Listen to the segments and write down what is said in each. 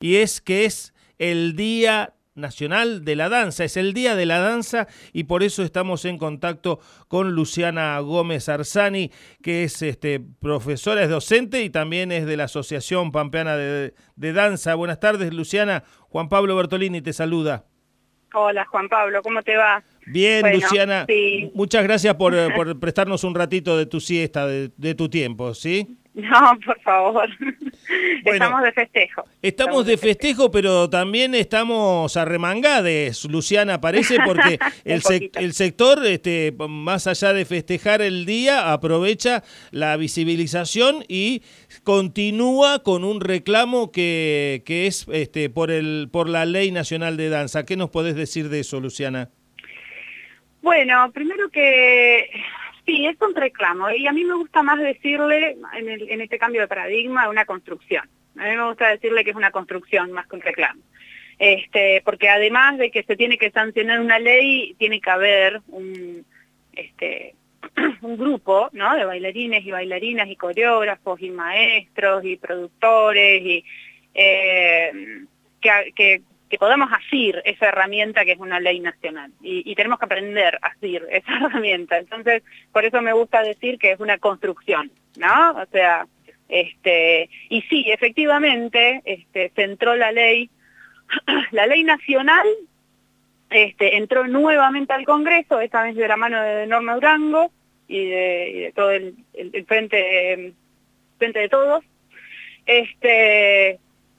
y es que es el Día Nacional de la Danza, es el Día de la Danza y por eso estamos en contacto con Luciana Gómez Arzani, que es este, profesora, es docente y también es de la Asociación Pampeana de, Danza. Buenas tardes, Luciana. Juan Pablo Bertolini te saluda. Hola, Juan Pablo, ¿cómo te va? Bien, Luciana. Muchas gracias por, por, prestarnos un ratito de tu siesta, de, de tu tiempo, ¿sí? No, por favor. Estamos de festejo. Estamos, de, festejo, pero también estamos arremangades, Luciana, parece, porque el, el sector, este, más allá de festejar el día, aprovecha la visibilización y continúa con un reclamo que, que es este, por, el, por la Ley Nacional de Danza. ¿Qué nos podés decir de eso, Luciana? Bueno, primero que Sí, es un reclamo y a mí me gusta más decirle, en, este cambio de paradigma, una construcción. A mí me gusta decirle que es una construcción más que un reclamo. Este, porque además de que se tiene que sancionar una ley, tiene que haber un, este, un grupo de bailarines y bailarinas y coreógrafos y maestros y productores y eh, que podamos asir esa herramienta que es una ley nacional y, tenemos que aprender a asir esa herramienta. Entonces, por eso me gusta decir que es una construcción, ¿no? O sea, este, y sí, efectivamente, este, se entró la ley, la ley nacional este, entró nuevamente al Congreso, esta vez de la mano de Norma Durango y de, todo el, frente, frente de todos. Este,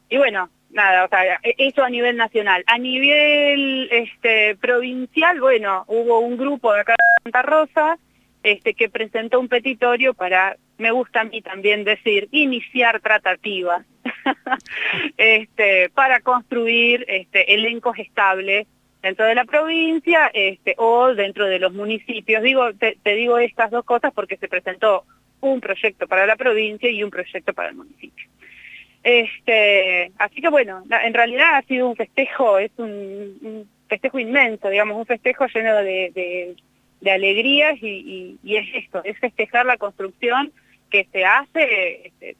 y bueno, nada, o sea, e-, eso a nivel nacional. A nivel este, provincial, bueno, hubo un grupo de acá de Santa Rosa este, que presentó un petitorio para, me gusta a mí también decir, iniciar tratativas este, para construir este, elencos estables dentro de la provincia este, o dentro de los municipios. Digo, te digo estas dos cosas porque se presentó un proyecto para la provincia y un proyecto para el municipio. Este, así que bueno, en realidad ha sido un festejo, es un, festejo inmenso, digamos, un festejo lleno de, alegrías y, es esto, es festejar la construcción que se hace este,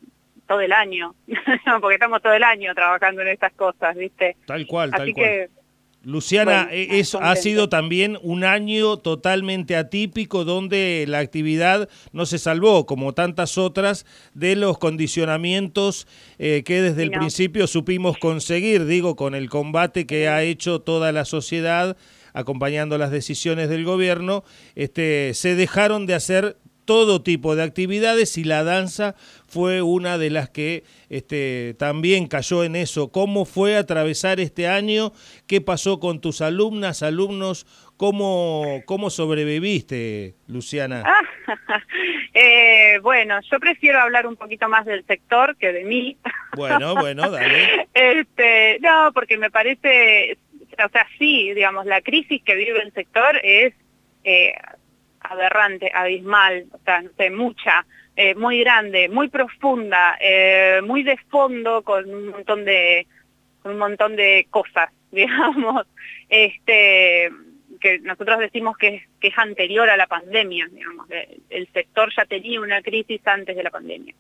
todo el año, porque estamos todo el año trabajando en estas cosas, ¿viste? Tal cual, tal cual. Luciana, e-, eso ha sido también un año totalmente atípico donde la actividad no se salvó, como tantas otras, de los condicionamientos eh, que desde el principio supimos conseguir, digo, con el combate que ha hecho toda la sociedad acompañando las decisiones del gobierno, este, se dejaron de hacer todo tipo de actividades y la danza fue una de las que este, también cayó en eso. ¿Cómo fue atravesar este año? ¿Qué pasó con tus alumnas, alumnos? ¿Cómo, cómo sobreviviste, Luciana? eh, bueno, yo prefiero hablar un poquito más del sector que de mí. Bueno, bueno, dale. este, no, porque me parece, o sea, sí, digamos, la crisis que vive el sector es... Eh, aberrante, abismal, o sea, no sé, mucha, eh, muy grande, muy profunda, eh, muy de fondo con un montón de, un montón de cosas, digamos, este, que nosotros decimos que que es anterior a la pandemia, digamos, el sector ya tenía una crisis antes de la pandemia.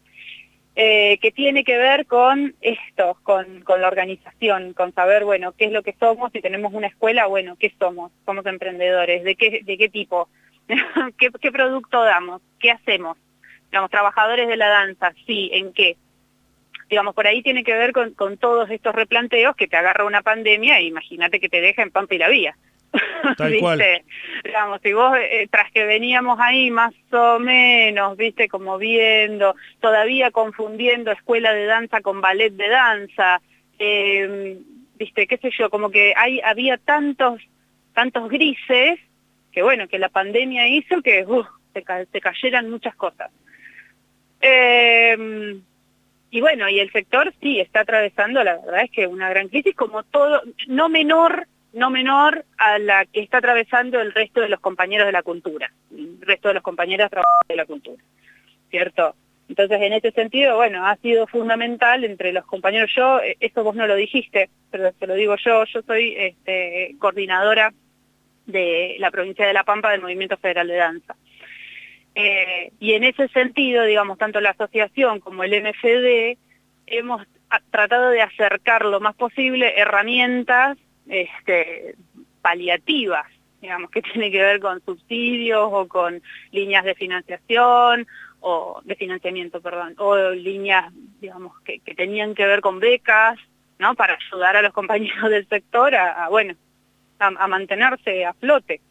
Eh, que tiene que ver con esto, con, con, la organización, con saber, bueno, qué es lo que somos, si tenemos una escuela, bueno, qué somos, somos emprendedores, de qué, de qué tipo, ¿Qué, producto damos? ¿Qué hacemos? Digamos, trabajadores de la danza, sí, ¿en qué? Digamos, por ahí tiene que ver con, todos estos replanteos que te agarra una pandemia e imagínate que te deja en Pampa y la Vía. Tal cual. Digamos, si vos, eh, tras que veníamos ahí más o menos, viste, como viendo, todavía confundiendo escuela de danza con ballet de danza, em, viste, qué sé yo, como que hay, había tantos, tantos grises que bueno, que la pandemia hizo que se, cayeran muchas cosas. Em, y bueno, y el sector sí está atravesando, la verdad es que una gran crisis como todo, no menor, no menor a la que está atravesando el resto de los compañeros de la cultura, el resto de los compañeros de la cultura, ¿cierto? Entonces, en ese sentido, bueno, ha sido fundamental entre los compañeros. Yo, eh, esto vos no lo dijiste, pero te lo digo yo, yo soy este, coordinadora de la provincia de La Pampa del Movimiento Federal de Danza. Eh, y en ese sentido, digamos, tanto la asociación como el MFD hemos tratado de acercar lo más posible herramientas este, paliativas, digamos, que tiene que ver con subsidios o con líneas de financiación o de financiamiento, perdón, o líneas, digamos, que, tenían que ver con becas, ¿no? Para ayudar a los compañeros del sector a, bueno, a, mantenerse a flote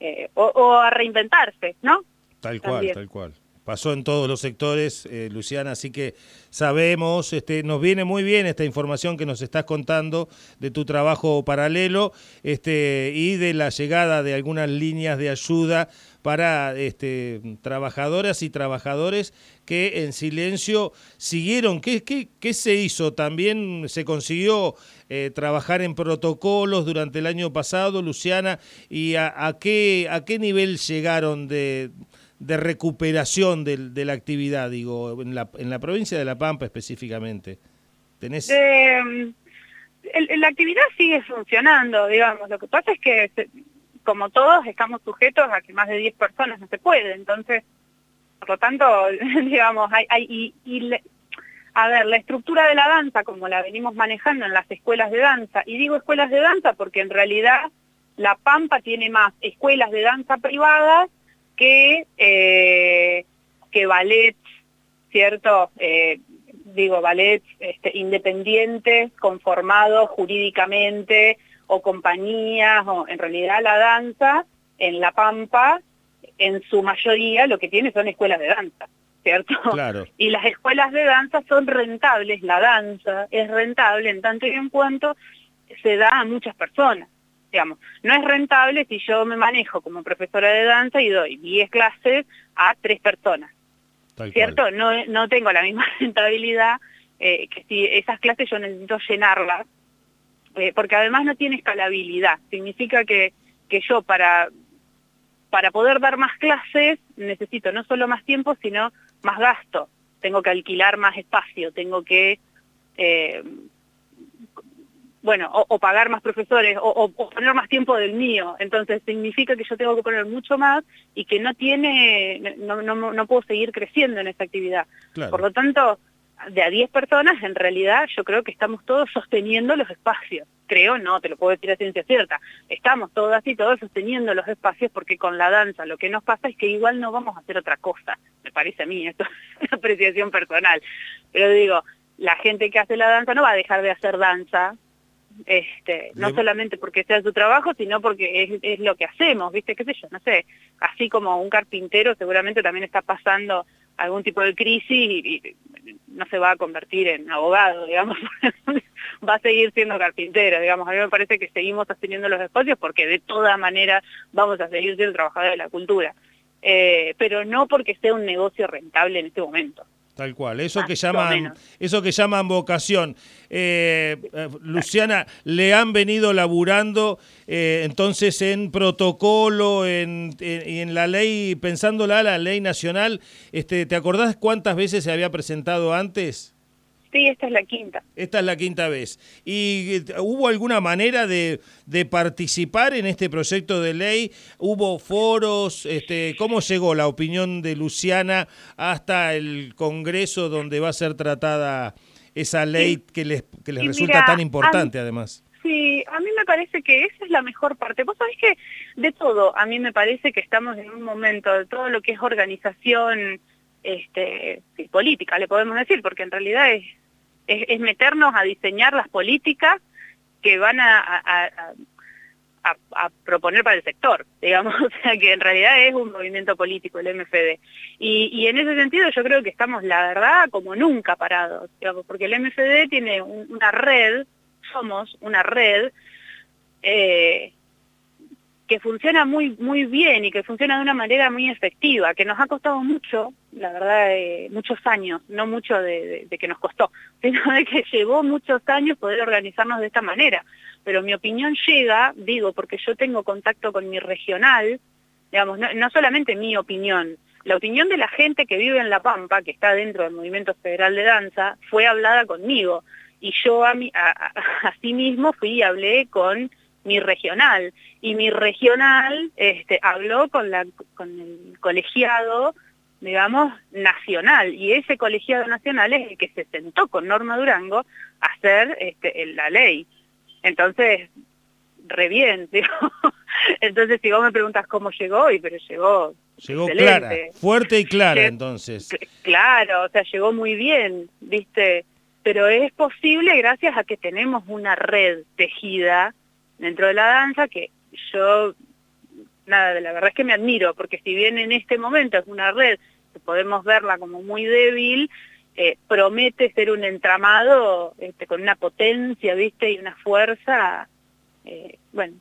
eh, o, a reinventarse, ¿no? Tal cual, tal cual pasó en todos los sectores, eh, Luciana, así que sabemos, este, nos viene muy bien esta información que nos estás contando de tu trabajo paralelo este, y de la llegada de algunas líneas de ayuda para este, trabajadoras y trabajadores que en silencio siguieron. ¿Qué, qué, se hizo? También se consiguió eh, trabajar en protocolos durante el año pasado, Luciana, y a, qué, a qué nivel llegaron de de recuperación de, la actividad, digo, en la, en la provincia de La Pampa específicamente? ¿Tenés... Eh, la actividad sigue funcionando, digamos. Lo que pasa es que, como todos, estamos sujetos a que más de 10 personas no se puede. Entonces, por lo tanto, digamos, hay, hay y, a ver, la estructura de la danza, como la venimos manejando en las escuelas de danza, y digo escuelas de danza porque en realidad La Pampa tiene más escuelas de danza privadas que, eh, que ballets, ¿cierto? Eh, digo, ballets este, independientes, conformados jurídicamente, o compañías, o en realidad la danza en La Pampa, en su mayoría lo que tiene son escuelas de danza, ¿cierto? Claro. Y las escuelas de danza son rentables, la danza es rentable en tanto y en cuanto se da a muchas personas digamos, no es rentable si yo me manejo como profesora de danza y doy 10 clases a tres personas, ¿cierto? No, no tengo la misma rentabilidad eh, que si esas clases yo necesito llenarlas, eh, porque además no tiene escalabilidad, significa que, que yo para, para poder dar más clases necesito no solo más tiempo, sino más gasto, tengo que alquilar más espacio, tengo que... Eh, bueno, o, pagar más profesores, o, poner más tiempo del mío. Entonces significa que yo tengo que poner mucho más y que no tiene, no, no, no puedo seguir creciendo en esta actividad. Por lo tanto, de a 10 personas, en realidad yo creo que estamos todos sosteniendo los espacios. Creo, no, te lo puedo decir a ciencia cierta. Estamos todas y todos sosteniendo los espacios porque con la danza lo que nos pasa es que igual no vamos a hacer otra cosa. Me parece a mí, esto es una apreciación personal. Pero digo, la gente que hace la danza no va a dejar de hacer danza este, no solamente porque sea su trabajo, sino porque es, lo que hacemos, ¿viste? ¿Qué sé yo? No sé, así como un carpintero seguramente también está pasando algún tipo de crisis y, no se va a convertir en abogado, digamos, va a seguir siendo carpintero, digamos. A mí me parece que seguimos sosteniendo los espacios porque de toda manera vamos a seguir siendo trabajadores de la cultura, eh, pero no porque sea un negocio rentable en este momento. Tal cual, eso que llaman, eso que llaman vocación. Eh, eh, Luciana, le han venido laburando eh, entonces en protocolo, en, en, la ley, pensándola la ley nacional, este, ¿te acordás cuántas veces se había presentado antes? Sí, esta es la quinta. Esta es la quinta vez. ¿Y eh, hubo alguna manera de, participar en este proyecto de ley? ¿Hubo foros? Este, ¿Cómo llegó la opinión de Luciana hasta el Congreso donde va a ser tratada esa ley que les, que les resulta tan importante además? Sí, a mí me parece que esa es la mejor parte. Vos sabés que de todo, a mí me parece que estamos en un momento de todo lo que es organización este, política, le podemos decir, porque en realidad es es, meternos a diseñar las políticas que van a, proponer para el sector, digamos, o sea que en realidad es un movimiento político el MFD. Y, en ese sentido yo creo que estamos, la verdad, como nunca parados, digamos, porque el MFD tiene una red, somos una red eh, que funciona muy, muy bien y que funciona de una manera muy efectiva, que nos ha costado mucho, la verdad, eh, muchos años, no mucho de, que nos costó, sino de que llevó muchos años poder organizarnos de esta manera. Pero mi opinión llega, digo, porque yo tengo contacto con mi regional, digamos, no, solamente mi opinión, la opinión de la gente que vive en La Pampa, que está dentro del Movimiento Federal de Danza, fue hablada conmigo. Y yo a, mi, a, a sí mismo fui y hablé con mi regional. Y mi regional este, habló con, la, con el colegiado digamos, nacional, y ese colegiado nacional es el que se sentó con Norma Durango a hacer este, la ley. Entonces, re bien, Entonces, si vos me preguntas cómo llegó, y pero llegó Llegó clara, fuerte y clara, entonces. Claro, o sea, llegó muy bien, ¿viste? Pero es posible gracias a que tenemos una red tejida dentro de la danza que yo, nada, la verdad es que me admiro, porque si bien en este momento es una red que podemos verla como muy débil, eh, promete ser un entramado este, con una potencia, ¿viste? Y una fuerza, eh, bueno,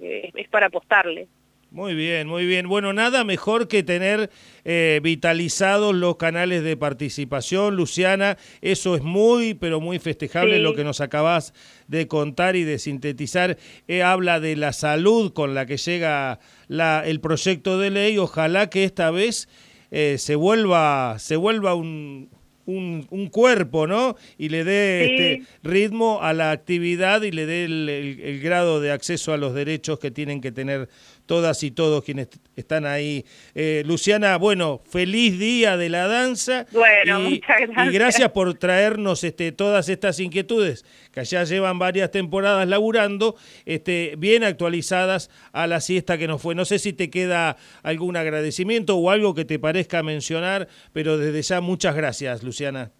es para apostarle. Muy bien, muy bien. Bueno, nada mejor que tener eh, vitalizados los canales de participación, Luciana. Eso es muy, pero muy festejable lo que nos acabas de contar y de sintetizar. Eh, habla de la salud con la que llega la, el proyecto de ley. Ojalá que esta vez eh, se vuelva, se vuelva un, un, cuerpo, ¿no? Y le dé este ritmo a la actividad y le dé el, grado de acceso a los derechos que tienen que tener todas y todos quienes están ahí. Eh, Luciana, bueno, feliz día de la danza. Bueno, y, muchas gracias. Y gracias por traernos este, todas estas inquietudes, que ya llevan varias temporadas laburando, este, bien actualizadas a la siesta que nos fue. No sé si te queda algún agradecimiento o algo que te parezca mencionar, pero desde ya muchas gracias, Luciana.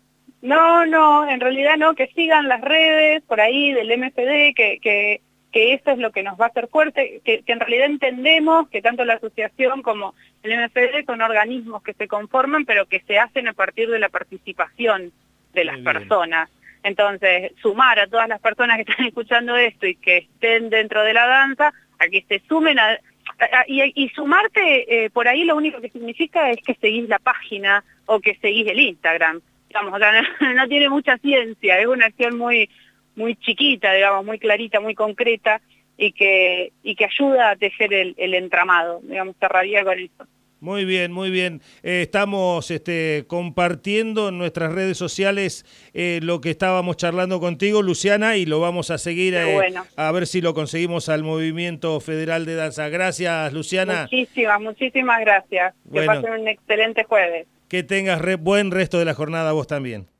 No, no, en realidad no, que sigan las redes por ahí del MPD, que, que que eso es lo que nos va a hacer fuerte, que, en realidad entendemos que tanto la asociación como el MFD son organismos que se conforman, pero que se hacen a partir de la participación de las personas. Entonces, sumar a todas las personas que están escuchando esto y que estén dentro de la danza, a que se sumen a... y, sumarte, eh, por ahí lo único que significa es que seguís la página o que seguís el Instagram. Digamos, no tiene mucha ciencia, es una acción muy muy chiquita, digamos, muy clarita, muy concreta, y que, y que ayuda a tejer el, el entramado, digamos, cerraría con eso. Muy bien, muy bien. Eh, estamos este, compartiendo en nuestras redes sociales eh, lo que estábamos charlando contigo, Luciana, y lo vamos a seguir eh, a ver si lo conseguimos al Movimiento Federal de Danza. Gracias, Luciana. Muchísimas, muchísimas gracias. que pasen un excelente jueves. Que tengas buen resto de la jornada vos también.